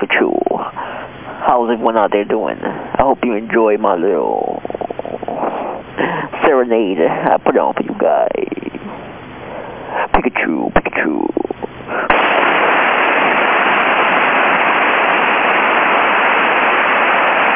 Pikachu. How's everyone out there doing? I hope you enjoy my little serenade I put on for you guys. Pikachu, Pikachu.